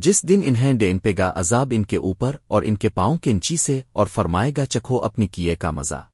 جس دن انہیں ڈین پے گا عذاب ان کے اوپر اور ان کے پاؤں کے انچی سے اور فرمائے گا چکھو اپنی کیے کا مزہ۔